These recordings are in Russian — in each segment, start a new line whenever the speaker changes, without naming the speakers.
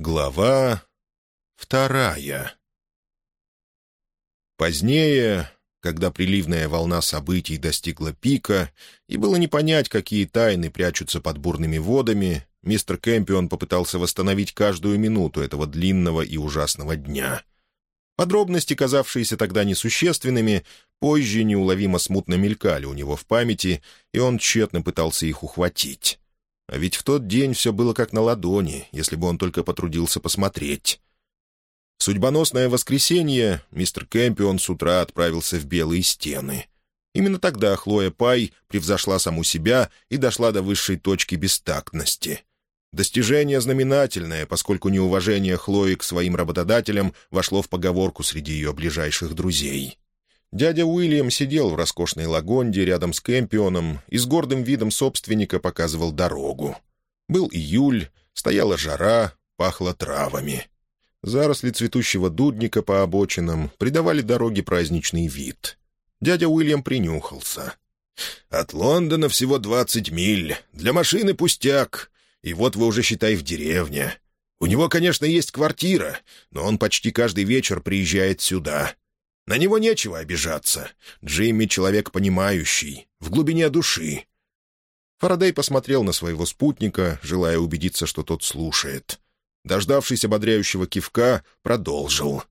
Глава вторая Позднее, когда приливная волна событий достигла пика, и было не понять, какие тайны прячутся под бурными водами, мистер Кэмпион попытался восстановить каждую минуту этого длинного и ужасного дня. Подробности, казавшиеся тогда несущественными, позже неуловимо смутно мелькали у него в памяти, и он тщетно пытался их ухватить. А ведь в тот день все было как на ладони, если бы он только потрудился посмотреть. судьбоносное воскресенье мистер Кэмпион с утра отправился в Белые стены. Именно тогда Хлоя Пай превзошла саму себя и дошла до высшей точки бестактности. Достижение знаменательное, поскольку неуважение Хлои к своим работодателям вошло в поговорку среди ее ближайших друзей. Дядя Уильям сидел в роскошной лагонде рядом с Кэмпионом и с гордым видом собственника показывал дорогу. Был июль, стояла жара, пахло травами. Заросли цветущего дудника по обочинам придавали дороге праздничный вид. Дядя Уильям принюхался. «От Лондона всего двадцать миль. Для машины пустяк. И вот вы уже, считай, в деревне. У него, конечно, есть квартира, но он почти каждый вечер приезжает сюда. На него нечего обижаться. Джимми — человек понимающий, в глубине души». Фарадей посмотрел на своего спутника, желая убедиться, что тот слушает. Дождавшись ободряющего кивка, продолжил.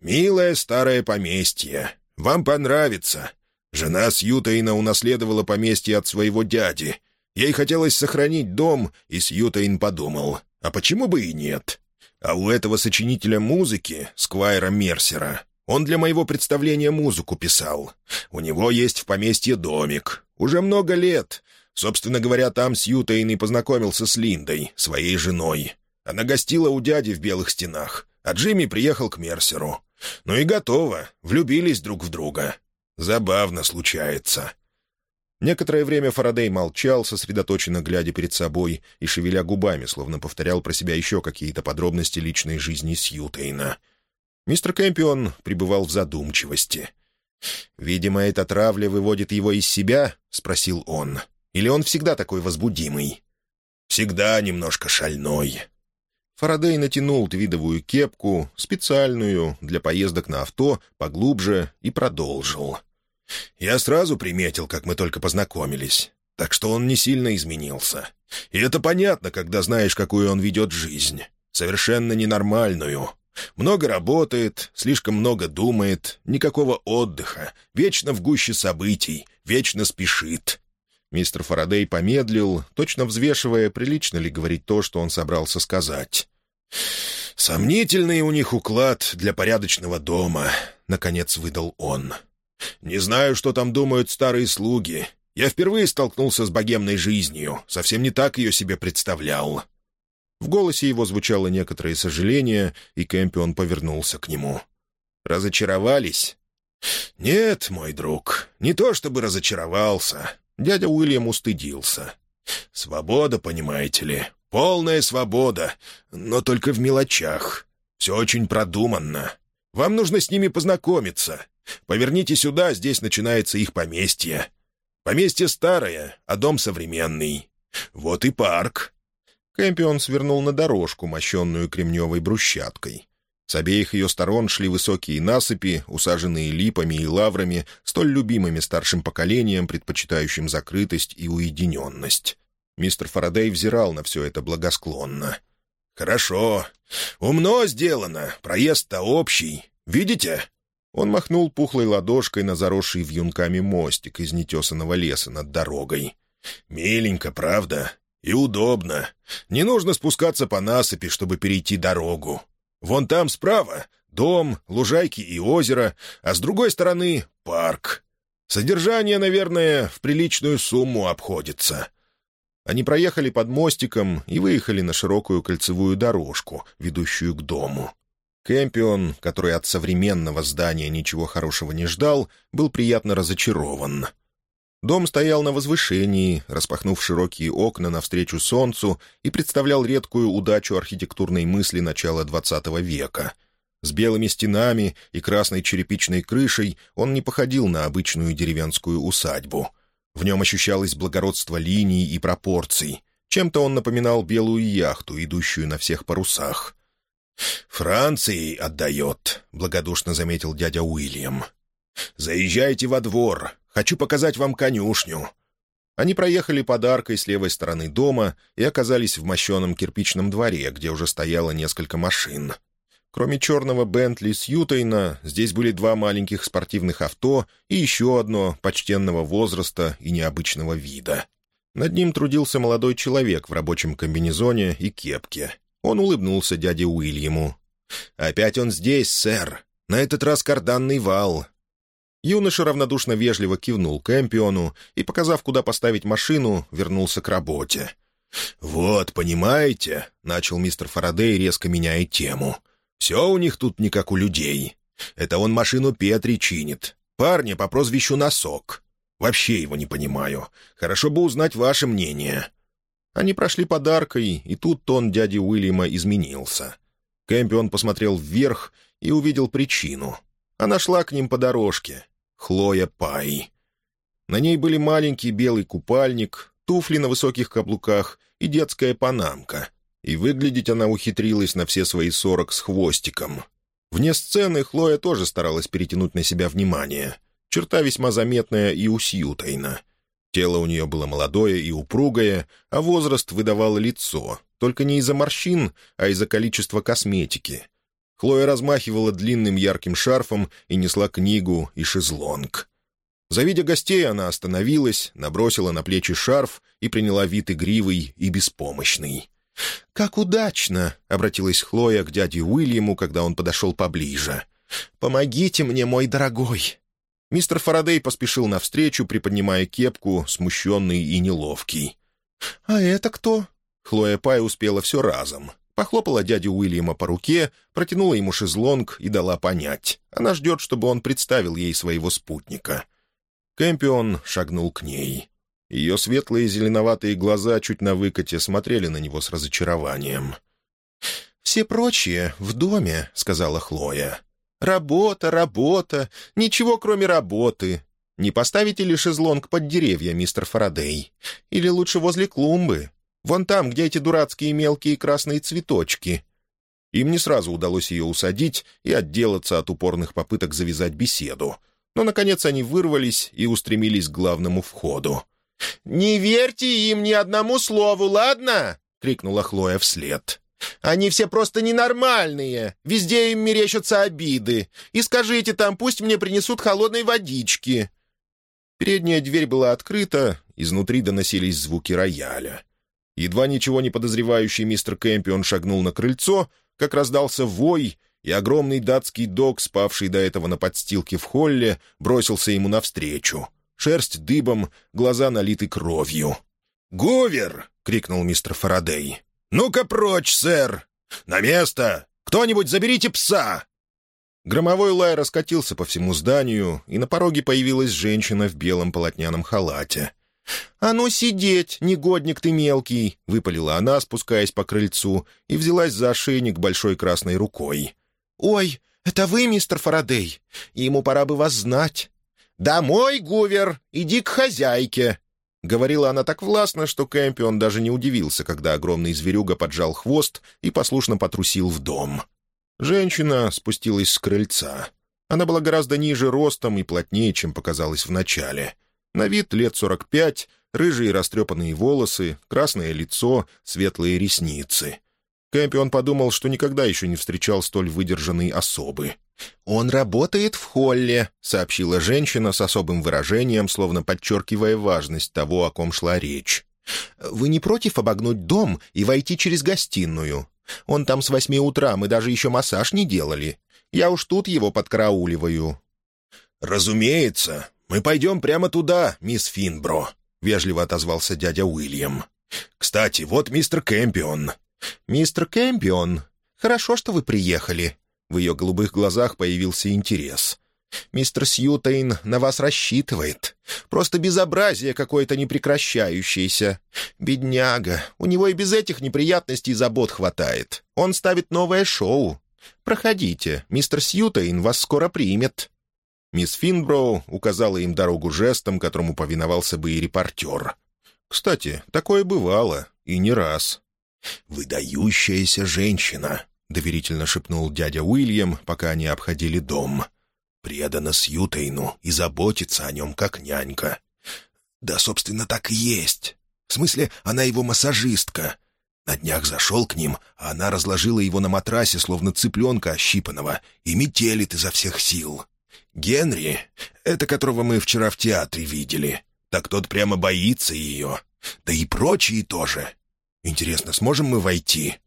«Милое старое поместье. Вам понравится. Жена Сьютаина унаследовала поместье от своего дяди. Ей хотелось сохранить дом, и Сьютаин подумал, а почему бы и нет? А у этого сочинителя музыки, Сквайра Мерсера, он для моего представления музыку писал. У него есть в поместье домик. Уже много лет. Собственно говоря, там Сьютейн и познакомился с Линдой, своей женой. Она гостила у дяди в Белых Стенах, а Джимми приехал к Мерсеру. Ну и готово, влюбились друг в друга. Забавно случается. Некоторое время Фарадей молчал, сосредоточенно глядя перед собой и шевеля губами, словно повторял про себя еще какие-то подробности личной жизни Сьютейна — Мистер Кэмпион пребывал в задумчивости. «Видимо, эта травля выводит его из себя?» — спросил он. «Или он всегда такой возбудимый?» «Всегда немножко шальной». Фарадей натянул твидовую кепку, специальную, для поездок на авто, поглубже, и продолжил. «Я сразу приметил, как мы только познакомились, так что он не сильно изменился. И это понятно, когда знаешь, какую он ведет жизнь. Совершенно ненормальную, много работает, слишком много думает, никакого отдыха, вечно в гуще событий, вечно спешит. Мистер Фарадей помедлил, точно взвешивая, прилично ли говорить то, что он собрался сказать. «Сомнительный у них уклад для порядочного дома», — наконец выдал он. «Не знаю, что там думают старые слуги. Я впервые столкнулся с богемной жизнью, совсем не так ее себе представлял. В голосе его звучало некоторое сожаление, и Кэмпион повернулся к нему. «Разочаровались?» «Нет, мой друг, не то чтобы разочаровался». Дядя Уильям устыдился. «Свобода, понимаете ли, полная свобода, но только в мелочах. Все очень продуманно. Вам нужно с ними познакомиться. Поверните сюда, здесь начинается их поместье. Поместье старое, а дом современный. Вот и парк. Кэмпион свернул на дорожку, мощенную кремневой брусчаткой. С обеих ее сторон шли высокие насыпи, усаженные липами и лаврами, столь любимыми старшим поколением, предпочитающим закрытость и уединенность. Мистер Фарадей взирал на все это благосклонно. «Хорошо. Умно сделано. Проезд-то общий. Видите?» Он махнул пухлой ладошкой на заросший вьюнками мостик из нетесанного леса над дорогой. «Миленько, правда? И удобно. Не нужно спускаться по насыпи, чтобы перейти дорогу. Вон там справа — дом, лужайки и озеро, а с другой стороны — парк. Содержание, наверное, в приличную сумму обходится». Они проехали под мостиком и выехали на широкую кольцевую дорожку, ведущую к дому. Кэмпион, который от современного здания ничего хорошего не ждал, был приятно разочарован. Дом стоял на возвышении, распахнув широкие окна навстречу солнцу и представлял редкую удачу архитектурной мысли начала XX века. С белыми стенами и красной черепичной крышей он не походил на обычную деревенскую усадьбу. В нем ощущалось благородство линий и пропорций. Чем-то он напоминал белую яхту, идущую на всех парусах. «Франции отдает», — благодушно заметил дядя Уильям. «Заезжайте во двор. Хочу показать вам конюшню». Они проехали под аркой с левой стороны дома и оказались в мощеном кирпичном дворе, где уже стояло несколько машин. Кроме черного Бентли Сьютейна, здесь были два маленьких спортивных авто и еще одно почтенного возраста и необычного вида. Над ним трудился молодой человек в рабочем комбинезоне и кепке. Он улыбнулся дяде Уильяму. «Опять он здесь, сэр. На этот раз карданный вал». Юноша равнодушно вежливо кивнул Кэмпиону и, показав, куда поставить машину, вернулся к работе. «Вот, понимаете», — начал мистер Фарадей, резко меняя тему. «Все у них тут не как у людей. Это он машину Петри чинит. Парня по прозвищу Носок. Вообще его не понимаю. Хорошо бы узнать ваше мнение». Они прошли подаркой, и тут тон дяди Уильяма изменился. Кэмпион посмотрел вверх и увидел причину. Она шла к ним по дорожке. Хлоя Пай. На ней были маленький белый купальник, туфли на высоких каблуках и детская панамка. И выглядеть она ухитрилась на все свои сорок с хвостиком. Вне сцены Хлоя тоже старалась перетянуть на себя внимание. Черта весьма заметная и у. Тело у нее было молодое и упругое, а возраст выдавало лицо, только не из-за морщин, а из-за количества косметики. Хлоя размахивала длинным ярким шарфом и несла книгу и шезлонг. Завидя гостей, она остановилась, набросила на плечи шарф и приняла вид игривый и беспомощный. «Как удачно!» — обратилась Хлоя к дяде Уильяму, когда он подошел поближе. «Помогите мне, мой дорогой!» Мистер Фарадей поспешил навстречу, приподнимая кепку, смущенный и неловкий. «А это кто?» Хлоя Пай успела все разом. Похлопала дядю Уильяма по руке, протянула ему шезлонг и дала понять. Она ждет, чтобы он представил ей своего спутника. Кэмпион шагнул к ней. Ее светлые зеленоватые глаза чуть на выкате смотрели на него с разочарованием. «Все прочие в доме», — сказала Хлоя. Работа, работа, ничего кроме работы. Не поставите ли шезлонг под деревья, мистер Фарадей? Или лучше возле клумбы? Вон там, где эти дурацкие мелкие красные цветочки». Им не сразу удалось ее усадить и отделаться от упорных попыток завязать беседу. Но, наконец, они вырвались и устремились к главному входу. «Не верьте им ни одному слову, ладно?» — крикнула Хлоя вслед. Они все просто ненормальные. Везде им мерещатся обиды. И скажите там, пусть мне принесут холодной водички». Передняя дверь была открыта, изнутри доносились звуки рояля. Едва ничего не подозревающий мистер Кэмпион шагнул на крыльцо, как раздался вой, и огромный датский дог, спавший до этого на подстилке в холле, бросился ему навстречу. Шерсть дыбом, глаза налиты кровью. «Говер!» — крикнул мистер Фарадей. «Ну-ка прочь, сэр! На место! Кто-нибудь заберите пса!» Громовой лай раскатился по всему зданию, и на пороге появилась женщина в белом полотняном халате. «А ну сидеть, негодник ты мелкий!» — выпалила она, спускаясь по крыльцу, и взялась за ошейник большой красной рукой. «Ой, это вы, мистер Фарадей? Ему пора бы вас знать!» «Домой, Гувер! Иди к хозяйке!» Говорила она так властно, что Кэмпион даже не удивился, когда огромный зверюга поджал хвост и послушно потрусил в дом. Женщина спустилась с крыльца. Она была гораздо ниже ростом и плотнее, чем показалось вначале. На вид лет сорок пять, рыжие растрепанные волосы, красное лицо, светлые ресницы. Кэмпион подумал, что никогда еще не встречал столь выдержанной особы. «Он работает в холле», — сообщила женщина с особым выражением, словно подчеркивая важность того, о ком шла речь. «Вы не против обогнуть дом и войти через гостиную? Он там с восьми утра, мы даже еще массаж не делали. Я уж тут его подкрауливаю». «Разумеется. Мы пойдем прямо туда, мисс Финбро», — вежливо отозвался дядя Уильям. «Кстати, вот мистер Кэмпион». «Мистер Кэмпион, хорошо, что вы приехали. В ее голубых глазах появился интерес. «Мистер Сьютейн на вас рассчитывает. Просто безобразие какое-то непрекращающееся. Бедняга, у него и без этих неприятностей забот хватает. Он ставит новое шоу. Проходите, мистер Сьютейн вас скоро примет». Мисс Финброу указала им дорогу жестом, которому повиновался бы и репортер. Кстати, такое бывало, и не раз. «Выдающаяся женщина», — доверительно шепнул дядя Уильям, пока они обходили дом. «Предана Сьютейну и заботится о нем, как нянька». «Да, собственно, так и есть. В смысле, она его массажистка. На днях зашел к ним, а она разложила его на матрасе, словно цыпленка ощипанного, и метелит изо всех сил. Генри, это которого мы вчера в театре видели, так тот прямо боится ее. Да и прочие тоже. Интересно, сможем мы войти?»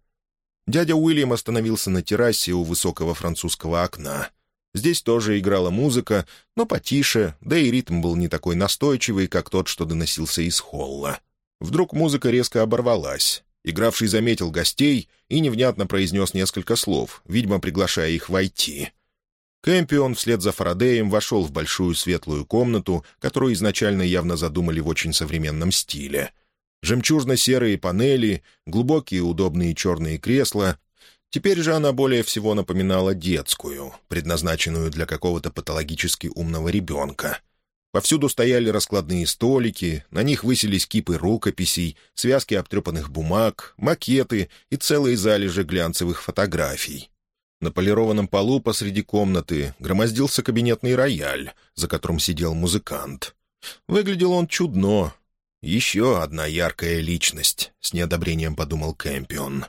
Дядя Уильям остановился на террасе у высокого французского окна. Здесь тоже играла музыка, но потише, да и ритм был не такой настойчивый, как тот, что доносился из холла. Вдруг музыка резко оборвалась. Игравший заметил гостей и невнятно произнес несколько слов, видимо, приглашая их войти. Кэмпион вслед за Фарадеем вошел в большую светлую комнату, которую изначально явно задумали в очень современном стиле. Жемчужно-серые панели, глубокие удобные черные кресла. Теперь же она более всего напоминала детскую, предназначенную для какого-то патологически умного ребенка — Повсюду стояли раскладные столики, на них высились кипы рукописей, связки обтрепанных бумаг, макеты и целые залежи глянцевых фотографий. На полированном полу посреди комнаты громоздился кабинетный рояль, за которым сидел музыкант. Выглядел он чудно. «Еще одна яркая личность», — с неодобрением подумал Кэмпион.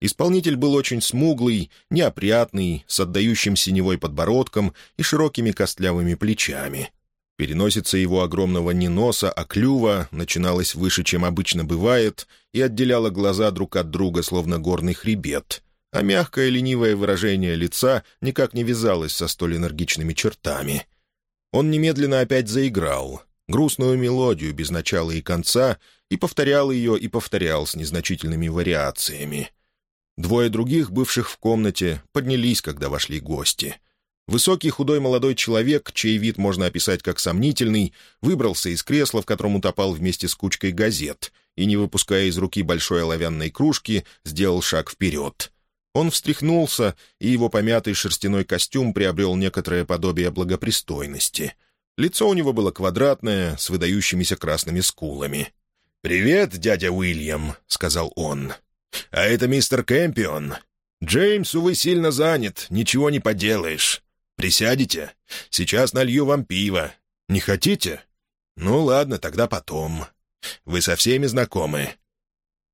Исполнитель был очень смуглый, неопрятный, с отдающим синевой подбородком и широкими костлявыми плечами — Переносица его огромного не носа, а клюва начиналась выше, чем обычно бывает, и отделяла глаза друг от друга, словно горный хребет, а мягкое ленивое выражение лица никак не вязалось со столь энергичными чертами. Он немедленно опять заиграл, грустную мелодию без начала и конца, и повторял ее и повторял с незначительными вариациями. Двое других, бывших в комнате, поднялись, когда вошли гости — Высокий худой молодой человек, чей вид можно описать как сомнительный, выбрался из кресла, в котором утопал вместе с кучкой газет, и, не выпуская из руки большой оловянной кружки, сделал шаг вперед. Он встряхнулся, и его помятый шерстяной костюм приобрел некоторое подобие благопристойности. Лицо у него было квадратное, с выдающимися красными скулами. «Привет, дядя Уильям», — сказал он. «А это мистер Кэмпион. Джеймс, увы, сильно занят, ничего не поделаешь. Присядете? Сейчас налью вам пиво. Не хотите? Ну ладно, тогда потом. Вы со всеми знакомы?»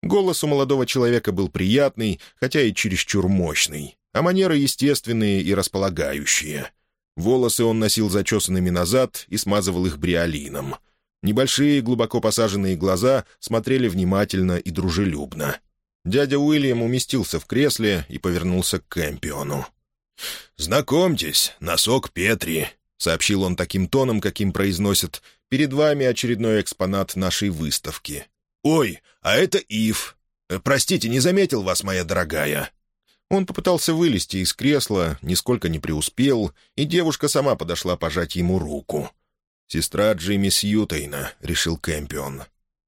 Голос у молодого человека был приятный, хотя и чересчур мощный, а манеры естественные и располагающие. Волосы он носил зачесанными назад и смазывал их бриолином. Небольшие, глубоко посаженные глаза смотрели внимательно и дружелюбно. Дядя Уильям уместился в кресле и повернулся к Кэмпиону. «Знакомьтесь, носок Петри», — сообщил он таким тоном, каким произносят «перед вами очередной экспонат нашей выставки». «Ой, а это Ив. Э, простите, не заметил вас, моя дорогая». Он попытался вылезти из кресла, нисколько не преуспел, и девушка сама подошла пожать ему руку. «Сестра Джимми Сьютейна», — решил Кэмпион.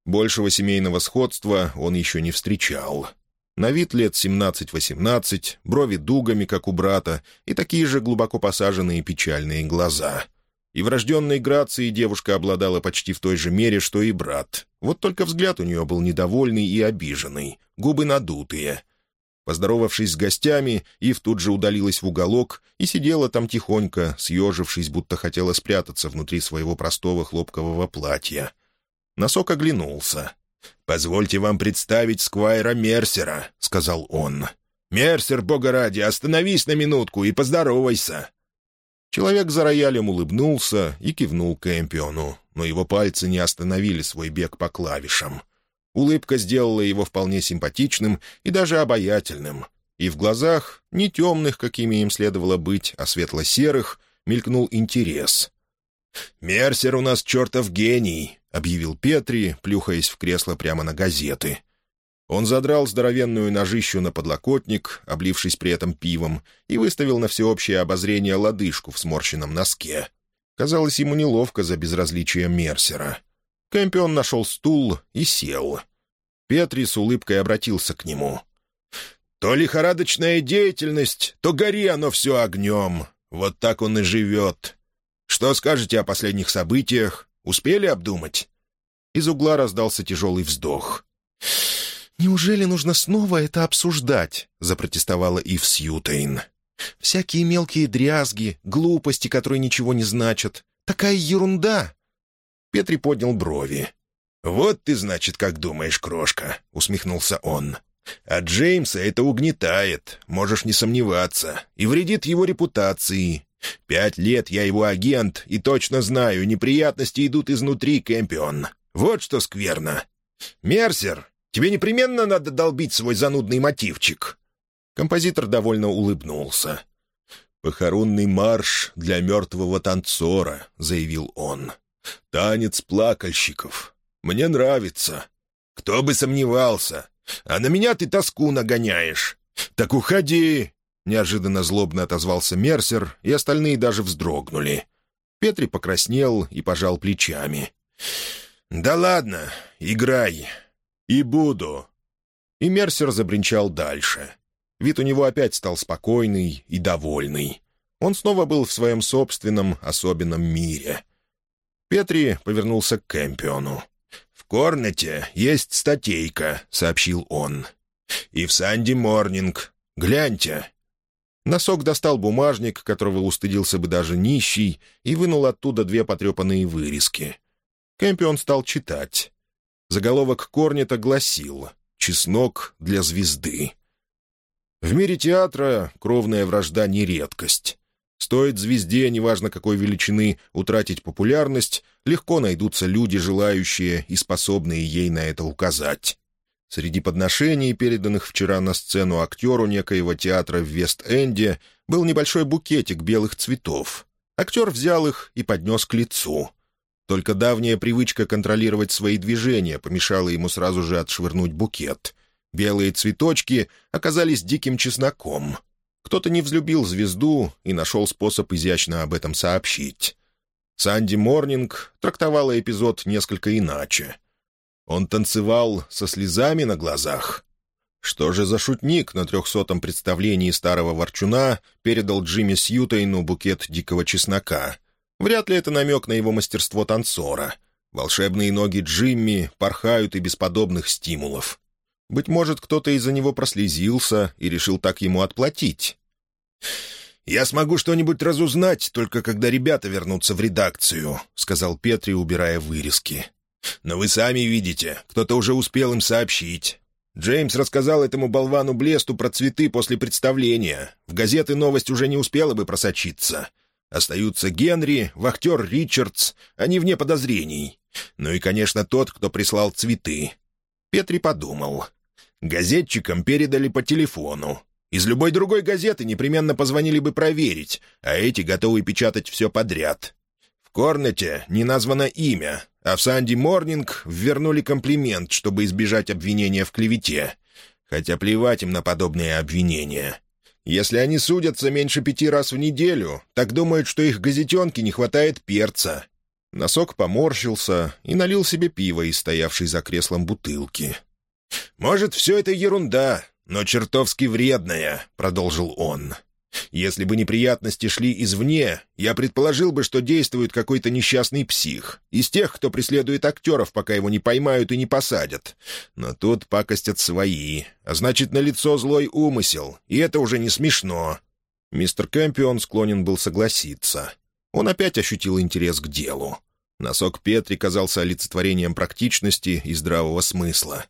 Большего семейного сходства он еще не встречал. На вид лет 17-18, брови дугами, как у брата, и такие же глубоко посаженные печальные глаза. И врожденной грацией девушка обладала почти в той же мере, что и брат. Вот только взгляд у нее был недовольный и обиженный, губы надутые. Поздоровавшись с гостями, Ив тут же удалилась в уголок и сидела там тихонько, съежившись, будто хотела спрятаться внутри своего простого хлопкового платья. Носок оглянулся. «Позвольте вам представить Сквайра Мерсера», — сказал он. «Мерсер, бога ради, остановись на минутку и поздоровайся». Человек за роялем улыбнулся и кивнул Кэмпиону, но его пальцы не остановили свой бег по клавишам. Улыбка сделала его вполне симпатичным и даже обаятельным, и в глазах, не темных, какими им следовало быть, а светло-серых, мелькнул интерес. «Мерсер у нас чертов гений», — объявил Петри, плюхаясь в кресло прямо на газеты. Он задрал здоровенную ножищу на подлокотник, облившись при этом пивом, и выставил на всеобщее обозрение лодыжку в сморщенном носке. Казалось ему неловко за безразличие Мерсера. Кэмпион нашел стул и сел. Петри с улыбкой обратился к нему. «То лихорадочная деятельность, то гори оно все огнем. Вот так он и живет. Что скажете о последних событиях? Успели обдумать?» Из угла раздался тяжелый вздох. «Неужели нужно снова это обсуждать?» — запротестовала Ив Сьютейн. «Всякие мелкие дрязги, глупости, которые ничего не значат. Такая ерунда!» Петри поднял брови. «Вот ты, значит, как думаешь, крошка», — усмехнулся он. «А Джеймса это угнетает, можешь не сомневаться, и вредит его репутации. Пять лет я его агент, и точно знаю, неприятности идут изнутри, Кэмпион. Вот что скверно. Мерсер, тебе непременно надо долбить свой занудный мотивчик». Композитор довольно улыбнулся. «Похоронный марш для мертвого танцора», — заявил он. «Танец плакальщиков. Мне нравится. Кто бы сомневался. А на меня ты тоску нагоняешь. Так уходи!» Неожиданно злобно отозвался Мерсер, и остальные даже вздрогнули. Петри покраснел и пожал плечами. «Да ладно, играй. И буду». И Мерсер забринчал дальше. Вид у него опять стал спокойный и довольный. Он снова был в своем собственном особенном мире. Петри повернулся к Кэмпиону. «В Корнете есть статейка», — сообщил он. «И в Санди Морнинг. Гляньте». Носок достал бумажник, которого устыдился бы даже нищий, и вынул оттуда две потрепанные вырезки. Кэмпион стал читать. Заголовок Корнета гласил «Чеснок для звезды». В мире театра кровная вражда не редкость. Стоит звезде, неважно какой величины, утратить популярность, легко найдутся люди, желающие и способные ей на это указать. Среди подношений, переданных вчера на сцену актеру некоего театра в Вест-Энде, был небольшой букетик белых цветов. Актер взял их и поднес к лицу. Только давняя привычка контролировать свои движения помешала ему сразу же отшвырнуть букет. Белые цветочки оказались диким чесноком — кто-то не взлюбил звезду и нашел способ изящно об этом сообщить. Санди Морнинг трактовала эпизод несколько иначе. Он танцевал со слезами на глазах. Что же за шутник на трехсотом представлении старого ворчуна передал Джимми Сьютейну букет дикого чеснока? Вряд ли это намек на его мастерство танцора. Волшебные ноги Джимми порхают и без подобных стимулов. Быть может, кто-то из-за него прослезился и решил так ему отплатить. «Я смогу что-нибудь разузнать, только когда ребята вернутся в редакцию», — сказал Петри, убирая вырезки. «Но вы сами видите, кто-то уже успел им сообщить. Джеймс рассказал этому болвану Блесту про цветы после представления. В газеты новость уже не успела бы просочиться. Остаются Генри, вахтер Ричардс, они вне подозрений. Ну и, конечно, тот, кто прислал цветы. Петри подумал. Газетчикам передали по телефону. Из любой другой газеты непременно позвонили бы проверить, а эти готовы печатать все подряд. В Корнете не названо имя, а в Санди Морнинг ввернули комплимент, чтобы избежать обвинения в клевете. Хотя плевать им на подобные обвинения. Если они судятся меньше пяти раз в неделю, так думают, что их газетенке не хватает перца. Носок поморщился и налил себе пиво из стоявшей за креслом бутылки. «Может, все это ерунда, но чертовски вредная», — продолжил он. «Если бы неприятности шли извне, я предположил бы, что действует какой-то несчастный псих, из тех, кто преследует актеров, пока его не поймают и не посадят. Но тут пакостят свои, а значит, налицо злой умысел, и это уже не смешно». Мистер Кэмпион склонен был согласиться. Он опять ощутил интерес к делу. Носок Петри казался олицетворением практичности и здравого смысла.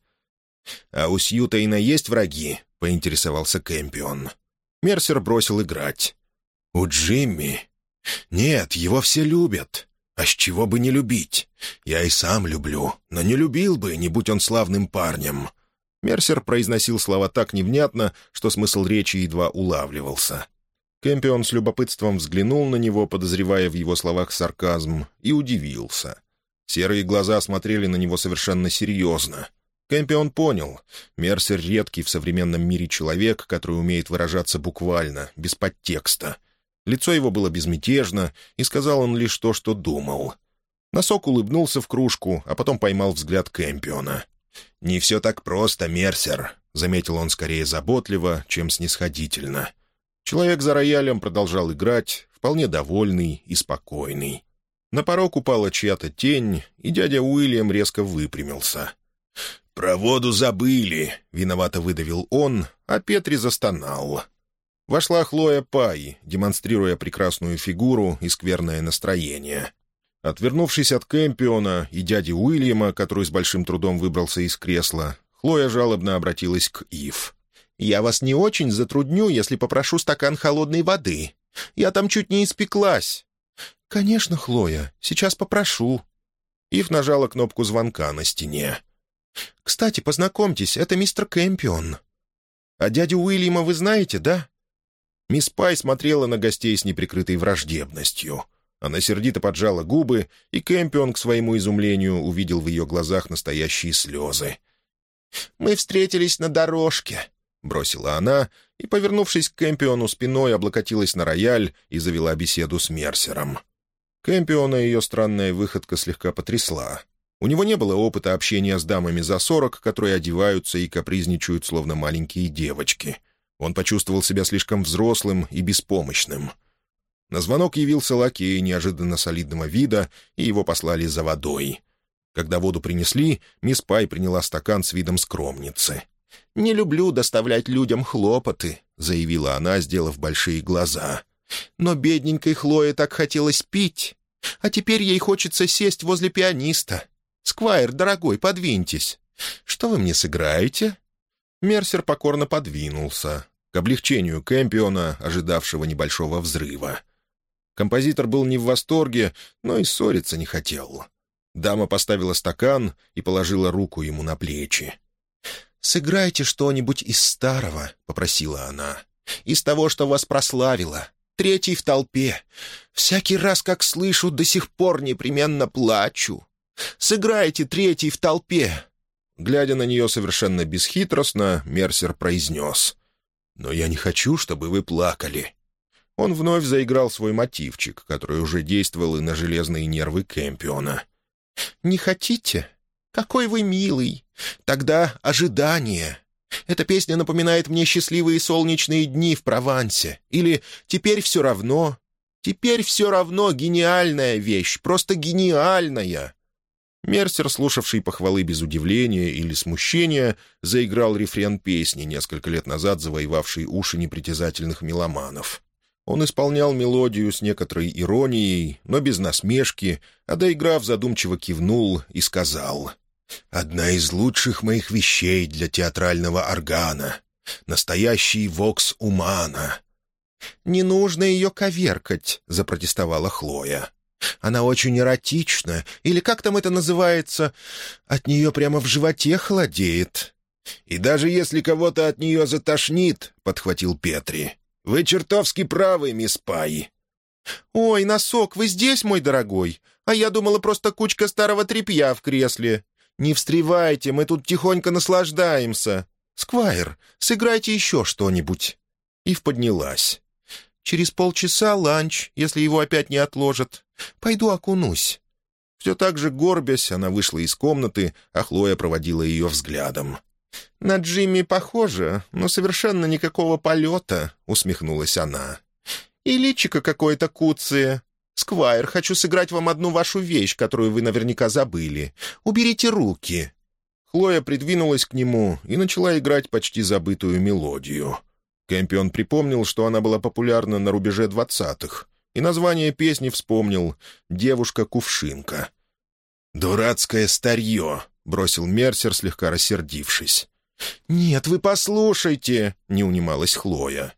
«А у Сьютейна есть враги?» — поинтересовался Кэмпион. Мерсер бросил играть. «У Джимми?» «Нет, его все любят. А с чего бы не любить? Я и сам люблю, но не любил бы, не будь он славным парнем». Мерсер произносил слова так невнятно, что смысл речи едва улавливался. Кэмпион с любопытством взглянул на него, подозревая в его словах сарказм, и удивился. Серые глаза смотрели на него совершенно серьезно — Кэмпион понял. Мерсер — редкий в современном мире человек, который умеет выражаться буквально, без подтекста. Лицо его было безмятежно, и сказал он лишь то, что думал. Носок улыбнулся в кружку, а потом поймал взгляд Кэмпиона. «Не все так просто, Мерсер», — заметил он скорее заботливо, чем снисходительно. Человек за роялем продолжал играть, вполне довольный и спокойный. На порог упала чья-то тень, и дядя Уильям резко выпрямился. «Про воду забыли», — виновато выдавил он, а Петри застонал. Вошла Хлоя Пай, демонстрируя прекрасную фигуру и скверное настроение. Отвернувшись от Кэмпиона и дяди Уильяма, который с большим трудом выбрался из кресла, Хлоя жалобно обратилась к Ив. «Я вас не очень затрудню, если попрошу стакан холодной воды. Я там чуть не испеклась». «Конечно, Хлоя, сейчас попрошу». Ив нажала кнопку звонка на стене. «Кстати, познакомьтесь, это мистер Кэмпион». «А дядю Уильяма вы знаете, да?» Мисс Пай смотрела на гостей с неприкрытой враждебностью. Она сердито поджала губы, и Кэмпион, к своему изумлению, увидел в ее глазах настоящие слезы. «Мы встретились на дорожке», — бросила она, и, повернувшись к Кэмпиону спиной, облокотилась на рояль и завела беседу с Мерсером. Кэмпиона ее странная выходка слегка потрясла. У него не было опыта общения с дамами за сорок, которые одеваются и капризничают, словно маленькие девочки. Он почувствовал себя слишком взрослым и беспомощным. На звонок явился лакей неожиданно солидного вида, и его послали за водой. Когда воду принесли, мисс Пай приняла стакан с видом скромницы. «Не люблю доставлять людям хлопоты», — заявила она, сделав большие глаза. «Но бедненькой Хлое так хотелось пить, а теперь ей хочется сесть возле пианиста. «Сквайр, дорогой, подвиньтесь. Что вы мне сыграете?» Мерсер покорно подвинулся, к облегчению Кэмпиона, ожидавшего небольшого взрыва. Композитор был не в восторге, но и ссориться не хотел. Дама поставила стакан и положила руку ему на плечи. «Сыграйте что-нибудь из старого», — попросила она. «Из того, что вас прославило. Третий в толпе. Всякий раз, как слышу, до сих пор непременно плачу. Сыграйте третий в толпе!» Глядя на нее совершенно бесхитростно, Мерсер произнес. «Но я не хочу, чтобы вы плакали». Он вновь заиграл свой мотивчик, который уже действовал и на железные нервы Кэмпиона. «Не хотите? Какой вы милый! Тогда ожидание!» Эта песня напоминает мне счастливые солнечные дни в Провансе. Или «Теперь все равно». «Теперь все равно» — гениальная вещь, просто гениальная. Мерсер, слушавший похвалы без удивления или смущения, заиграл рефрен песни, несколько лет назад завоевавшей уши непритязательных меломанов. Он исполнял мелодию с некоторой иронией, но без насмешки, а доиграв, задумчиво кивнул и сказал «Одна из лучших моих вещей для театрального органа. Настоящий вокс умана». «Не нужно ее коверкать», — запротестовала Хлоя. Она очень эротична, или как там это называется? От нее прямо в животе холодеет». «И даже если кого-то от нее затошнит», — подхватил Петри, — «вы чертовски правы, мисс Пай». «Ой, носок, вы здесь, мой дорогой? А я думала, просто кучка старого тряпья в кресле. Не встревайте, мы тут тихонько наслаждаемся. Сквайр, сыграйте еще что-нибудь». Ив поднялась. «Через полчаса ланч, если его опять не отложат. Пойду окунусь». Все так же горбясь, она вышла из комнаты, а Хлоя проводила ее взглядом. «На Джимми похоже, но совершенно никакого полета», — усмехнулась она. «И личико какое-то куцее. Сквайр, хочу сыграть вам одну вашу вещь, которую вы наверняка забыли. Уберите руки». Хлоя придвинулась к нему и начала играть почти забытую мелодию. Кэмпион припомнил, что она была популярна на рубеже двадцатых и название песни вспомнил «Девушка-кувшинка». «Дурацкое старье», — бросил Мерсер, слегка рассердившись. «Нет, вы послушайте», — не унималась Хлоя.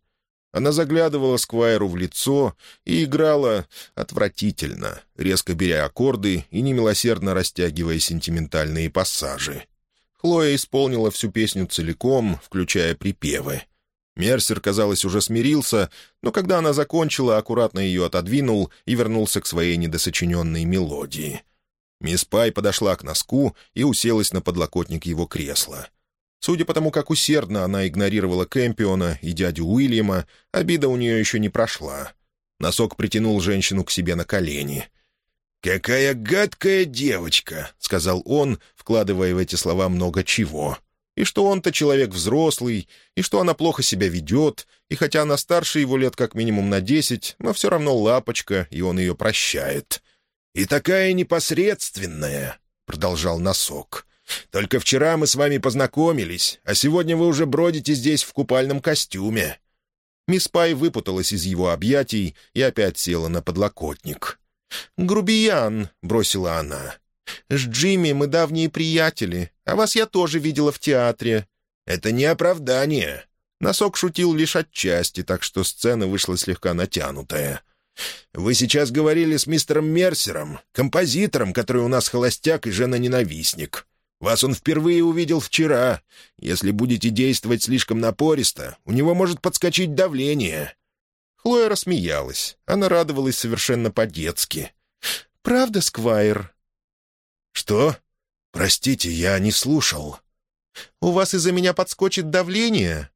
Она заглядывала Сквайру в лицо и играла отвратительно, резко беря аккорды и немилосердно растягивая сентиментальные пассажи. Хлоя исполнила всю песню целиком, включая припевы — Мерсер, казалось, уже смирился, но когда она закончила, аккуратно ее отодвинул и вернулся к своей недосочиненной мелодии. Мисс Пай подошла к носку и уселась на подлокотник его кресла. Судя по тому, как усердно она игнорировала Кэмпиона и дядю Уильяма, обида у нее еще не прошла. Носок притянул женщину к себе на колени. «Какая гадкая девочка!» — сказал он, вкладывая в эти слова много чего и что он-то человек взрослый, и что она плохо себя ведет, и хотя она старше его лет как минимум на десять, но все равно лапочка, и он ее прощает. «И такая непосредственная», — продолжал носок. Только вчера мы с вами познакомились, а сегодня вы уже бродите здесь в купальном костюме». Мисс Пай выпуталась из его объятий и опять села на подлокотник. «Грубиян», — бросила она. «С Джимми мы давние приятели, а вас я тоже видела в театре». «Это не оправдание». Носок шутил лишь отчасти, так что сцена вышла слегка натянутая. «Вы сейчас говорили с мистером Мерсером, композитором, который у нас холостяк и жена-ненавистник. Вас он впервые увидел вчера. Если будете действовать слишком напористо, у него может подскочить давление». Хлоя рассмеялась. Она радовалась совершенно по-детски. «Правда, Сквайр?» «Что? Простите, я не слушал». «У вас из-за меня подскочит давление?»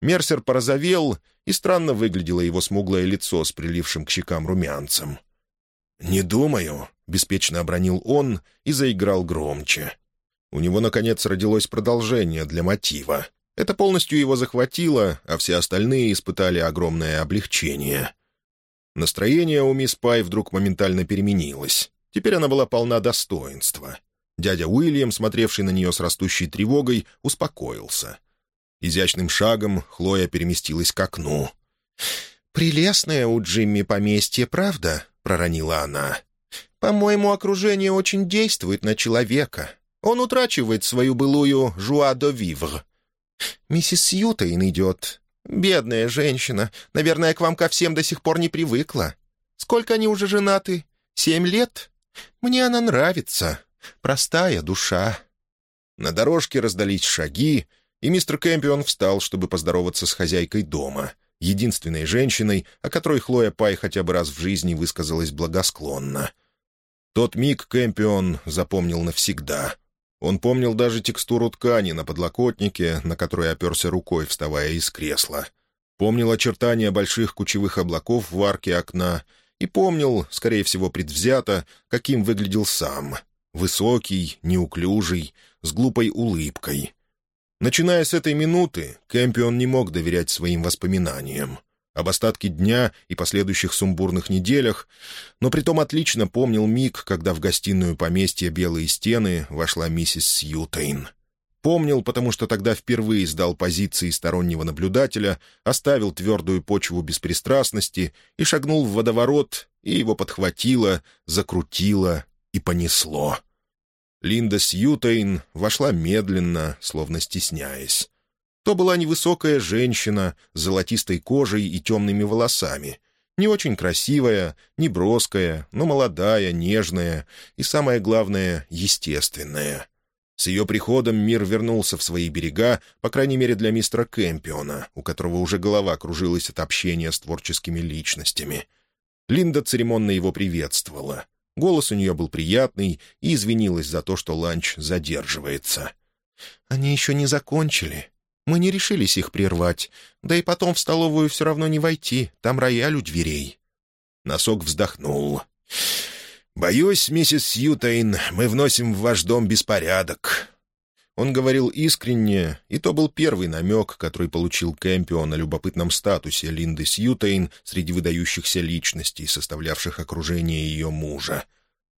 Мерсер порозовел, и странно выглядело его смуглое лицо с прилившим к щекам румянцем. «Не думаю», — беспечно обронил он и заиграл громче. У него, наконец, родилось продолжение для мотива. Это полностью его захватило, а все остальные испытали огромное облегчение. Настроение у мисс Пай вдруг моментально переменилось. Теперь она была полна достоинства. Дядя Уильям, смотревший на нее с растущей тревогой, успокоился. Изящным шагом Хлоя переместилась к окну. «Прелестное у Джимми поместье, правда?» — проронила она. «По-моему, окружение очень действует на человека. Он утрачивает свою былую «жуа до вивр». «Миссис Сьютейн идет. Бедная женщина. Наверное, к вам ко всем до сих пор не привыкла. Сколько они уже женаты? Семь лет? Мне она нравится. Простая душа». На дорожке раздались шаги, и мистер Кэмпион встал, чтобы поздороваться с хозяйкой дома, единственной женщиной, о которой Хлоя Пай хотя бы раз в жизни высказалась благосклонно. Тот миг Кэмпион запомнил навсегда. Он помнил даже текстуру ткани на подлокотнике, на которой оперся рукой, вставая из кресла. Помнил очертания больших кучевых облаков в арке окна и помнил, скорее всего предвзято, каким выглядел сам. Высокий, неуклюжий, с глупой улыбкой. Начиная с этой минуты, Кэмпион не мог доверять своим воспоминаниям об остатке дня и последующих сумбурных неделях, но притом отлично помнил миг, когда в гостиную поместья «Белые стены» вошла миссис Сьютейн. Помнил, потому что тогда впервые сдал позиции стороннего наблюдателя, оставил твердую почву беспристрастности и шагнул в водоворот, и его подхватило, закрутило и понесло. Линда Сьютейн вошла медленно, словно стесняясь. То была невысокая женщина с золотистой кожей и темными волосами. Не очень красивая, не броская, но молодая, нежная и, самое главное, естественная. С ее приходом мир вернулся в свои берега, по крайней мере для мистера Кэмпиона, у которого уже голова кружилась от общения с творческими личностями. Линда церемонно его приветствовала. Голос у нее был приятный и извинилась за то, что ланч задерживается. «Они еще не закончили», мы не решились их прервать. Да и потом в столовую все равно не войти, там рояль у дверей». Носок вздохнул. «Боюсь, миссис Сьютейн, мы вносим в ваш дом беспорядок». Он говорил искренне, и то был первый намек, который получил Кэмпион на любопытном статусе Линды Сьютейн среди выдающихся личностей, составлявших окружение ее мужа.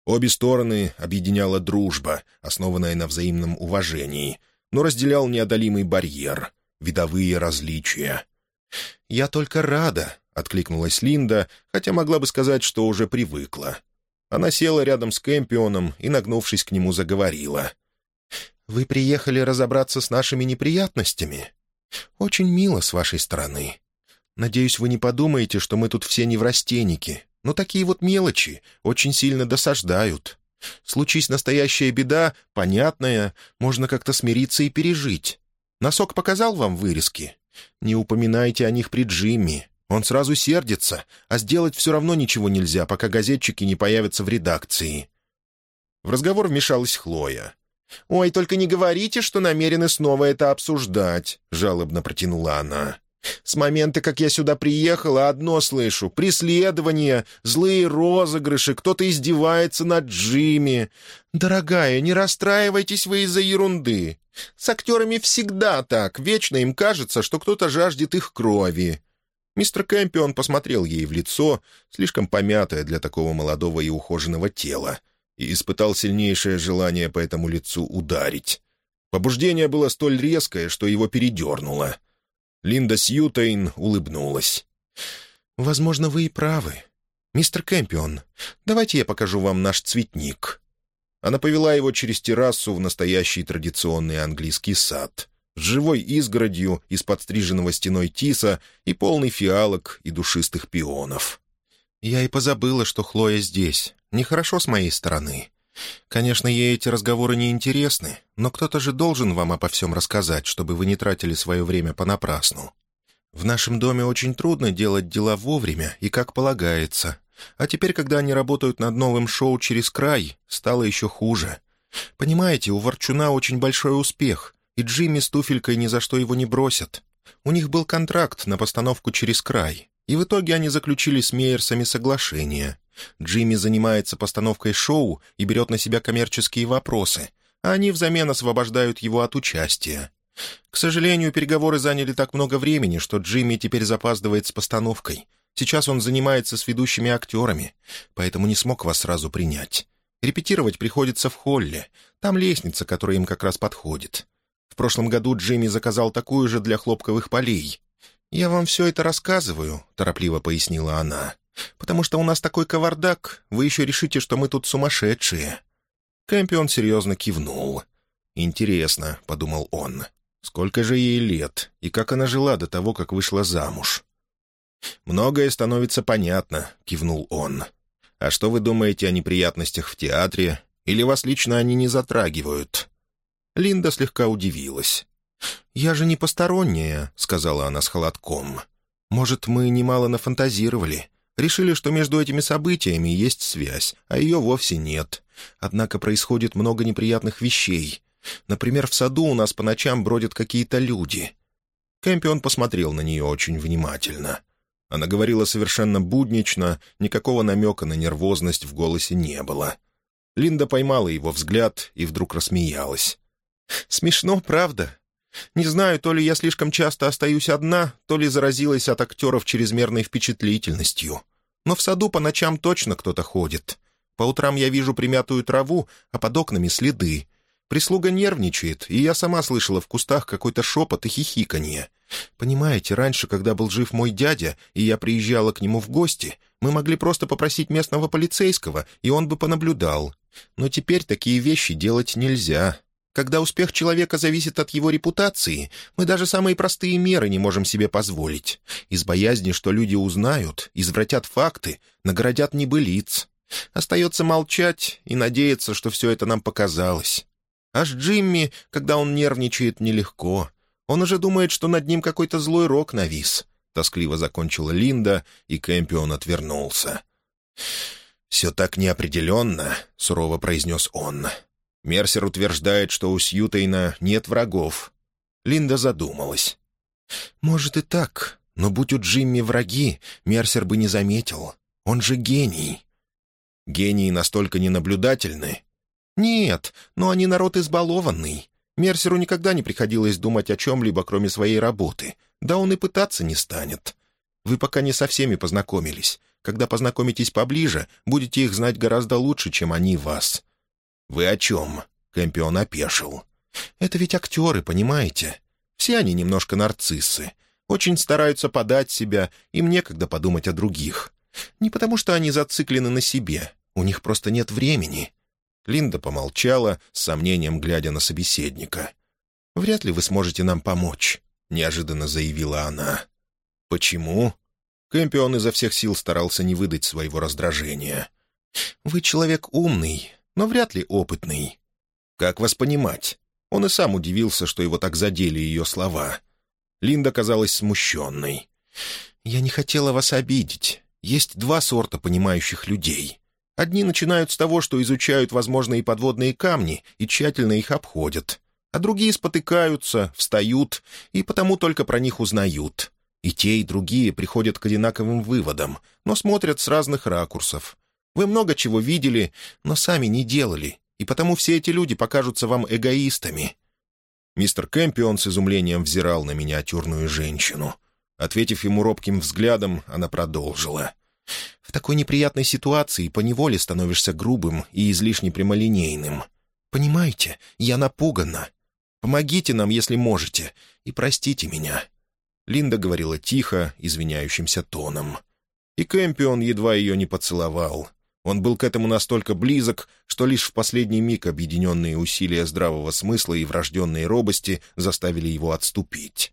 Обе стороны объединяла дружба, основанная на взаимном уважении — но разделял неодолимый барьер — видовые различия. «Я только рада», — откликнулась Линда, хотя могла бы сказать, что уже привыкла. Она села рядом с Кэмпионом и, нагнувшись к нему, заговорила. «Вы приехали разобраться с нашими неприятностями? Очень мило с вашей стороны. Надеюсь, вы не подумаете, что мы тут все неврастенники, но такие вот мелочи очень сильно досаждают. Случись настоящая беда, понятная, можно как-то смириться и пережить. Носок показал вам вырезки? Не упоминайте о них при Джимми. Он сразу сердится, а сделать все равно ничего нельзя, пока газетчики не появятся в редакции». В разговор вмешалась Хлоя. «Ой, только не говорите, что намерены снова это обсуждать», — жалобно протянула она. С момента, как я сюда приехала, одно слышу — преследование, злые розыгрыши, кто-то издевается над Джимми. Дорогая, не расстраивайтесь вы из-за ерунды. С актерами всегда так, вечно им кажется, что кто-то жаждет их крови». Мистер Кэмпион посмотрел ей в лицо, слишком помятое для такого молодого и ухоженного тела. и испытал сильнейшее желание по этому лицу ударить. Побуждение было столь резкое, что его передернуло. Линда Сьютейн улыбнулась. «Возможно, вы и правы. Мистер Кэмпион, давайте я покажу вам наш цветник». Она повела его через террасу в настоящий традиционный английский сад с живой изгородью из подстриженного стеной тиса и полный фиалок и душистых пионов. «Я и позабыла, что Хлоя здесь. Нехорошо с моей стороны. Конечно, ей эти разговоры не интересны, но кто-то же должен вам обо всем рассказать, чтобы вы не тратили свое время понапрасну. В нашем доме очень трудно делать дела вовремя и как полагается. А теперь, когда они работают над новым шоу «Через край», стало еще хуже. Понимаете, у Ворчуна очень большой успех, и Джимми с туфелькой ни за что его не бросят. У них был контракт на постановку «Через край», и в итоге они заключили с Мейерсами соглашение. Джимми занимается постановкой шоу и берет на себя коммерческие вопросы, а они взамен освобождают его от участия. К сожалению, переговоры заняли так много времени, что Джимми теперь запаздывает с постановкой. Сейчас он занимается с ведущими актерами, поэтому не смог вас сразу принять. Репетировать приходится в холле. Там лестница, которая им как раз подходит. В прошлом году Джимми заказал такую же для хлопковых полей. «Я вам все это рассказываю», — торопливо пояснила она, «потому что у нас такой кавардак, вы еще решите, что мы тут сумасшедшие». Кэмпион серьезно кивнул. «Интересно», — подумал он, — «сколько же ей лет, и как она жила до того, как вышла замуж?» «Многое становится понятно», — кивнул он. «А что вы думаете о неприятностях в театре? Или вас лично они не затрагивают?» Линда слегка удивилась. «Я же не посторонняя», — сказала она с холодком. «Может, мы немало нафантазировали. Решили, что между этими событиями есть связь, а ее вовсе нет. Однако происходит много неприятных вещей. Например, в саду у нас по ночам бродят какие-то люди». Кэмпион посмотрел на нее очень внимательно. Она говорила совершенно буднично, никакого намека на нервозность в голосе не было. Линда поймала его взгляд и вдруг рассмеялась. «Смешно, правда? Не знаю, то ли я слишком часто остаюсь одна, то ли заразилась от актеров чрезмерной впечатлительностью. Но в саду по ночам точно кто-то ходит. По утрам я вижу примятую траву, а под окнами следы. Прислуга нервничает, и я сама слышала в кустах какой-то шепот и хихиканье. Понимаете, раньше, когда был жив мой дядя, и я приезжала к нему в гости, мы могли просто попросить местного полицейского, и он бы понаблюдал. Но теперь такие вещи делать нельзя. Когда успех человека зависит от его репутации, мы даже самые простые меры не можем себе позволить. Из боязни, что люди узнают, извратят факты, наградят небылиц. Остается молчать и надеяться, что все это нам показалось. Аж Джимми, когда он нервничает, нелегко. Он уже думает, что над ним какой-то злой рок навис. Тоскливо закончила Линда, и Кэмпион отвернулся. «Все так неопределенно», — сурово произнес он. Мерсер утверждает, что у Сьютейна нет врагов. Линда задумалась. «Может и так, но будь у Джимми враги, Мерсер бы не заметил. Он же гений». «Гении настолько ненаблюдательны?» «Нет, но они народ избалованный. Мерсеру никогда не приходилось думать о чем-либо, кроме своей работы. Да он и пытаться не станет. Вы пока не со всеми познакомились. Когда познакомитесь поближе, будете их знать гораздо лучше, чем они вас. «Вы о чем?» — Кэмпион опешил. «Это ведь актеры, понимаете? Все они немножко нарциссы. Очень стараются подать себя, им некогда подумать о других. Не потому что они зациклены на себе, у них просто нет времени». Линда помолчала, с сомнением глядя на собеседника. «Вряд ли вы сможете нам помочь», — неожиданно заявила она. «Почему?» Кэмпион изо всех сил старался не выдать своего раздражения. «Вы человек умный, но вряд ли опытный. Как вас понимать? Он и сам удивился, что его так задели ее слова. Линда казалась смущенной. «Я не хотела вас обидеть. Есть два сорта понимающих людей. Одни начинают с того, что изучают возможные подводные камни и тщательно их обходят, а другие спотыкаются, встают и потому только про них узнают. И те, и другие приходят к одинаковым выводам, но смотрят с разных ракурсов. Вы много чего видели, но сами не делали, и потому все эти люди покажутся вам эгоистами». Мистер Кэмпион с изумлением взирал на миниатюрную женщину. Ответив ему робким взглядом, она продолжила. В такой неприятной ситуации поневоле становишься грубым и излишне прямолинейным. Понимаете, я напугана. Помогите нам, если можете, и простите меня». Линда говорила тихо, извиняющимся тоном. И Кэмпион едва ее не поцеловал. Он был к этому настолько близок, что лишь в последний миг объединенные усилия здравого смысла и врожденной робости заставили его отступить.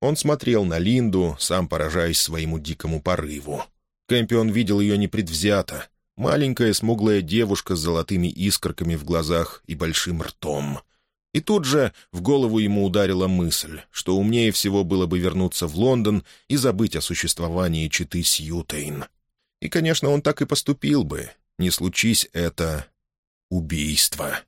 Он смотрел на Линду, сам поражаясь своему дикому порыву. Кэмпион видел ее непредвзято. Маленькая смуглая девушка с золотыми искорками в глазах и большим ртом. И тут же в голову ему ударила мысль, что умнее всего было бы вернуться в Лондон и забыть о существовании читы Сьютейн. И, конечно, он так и поступил бы, не случись это убийство.